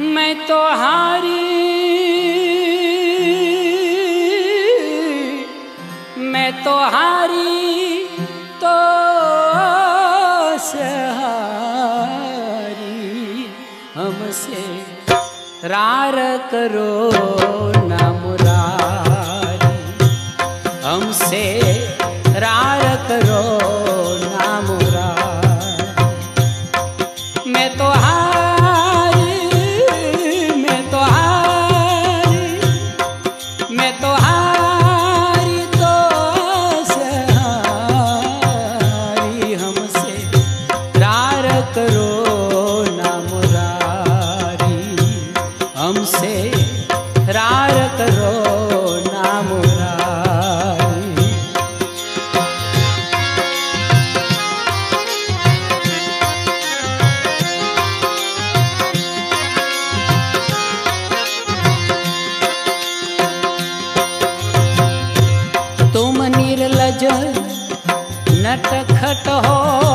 मैं तो हारी मैं तो सहारी हमसे रार करो ना निर्लज नटखट हो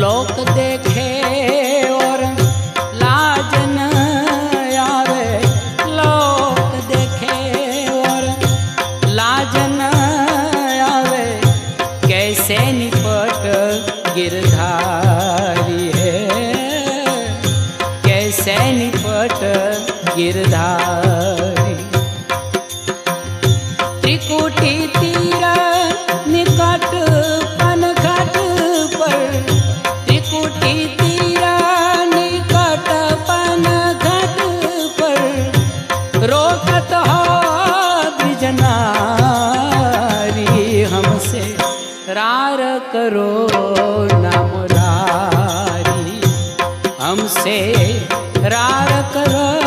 लोक देखे और लाज न आवे। लोक देखे और लाज न आवे। कैसे निपट गिरधारी है? कैसे निपट गिरधारी करो नाम हमसे रार करो।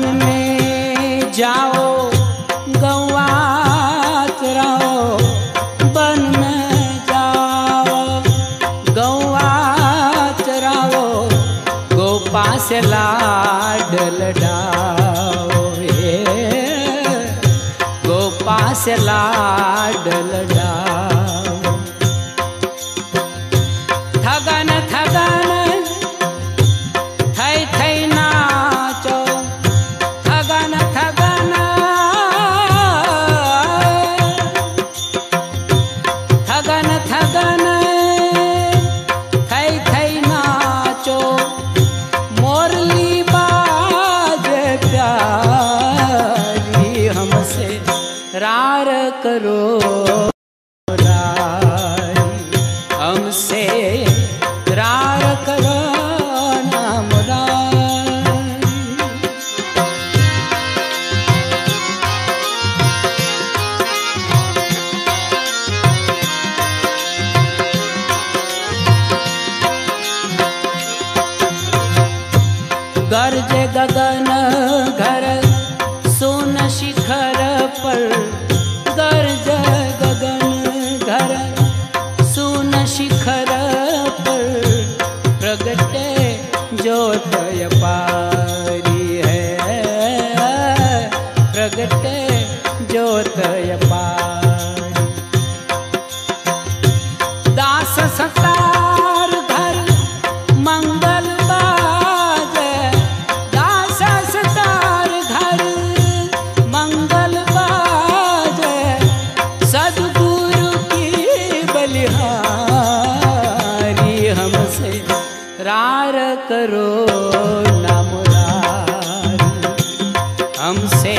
वन में जाओ गौवा चराओ वन में जाओ गौवा चराओ गोपा से लाड लडाओ हे गोपा से लाड लडाओ। से रा दास घर मंगल दास घर मंगल सदगुरु की बलिहारी हमसे करो नमुरार हमसे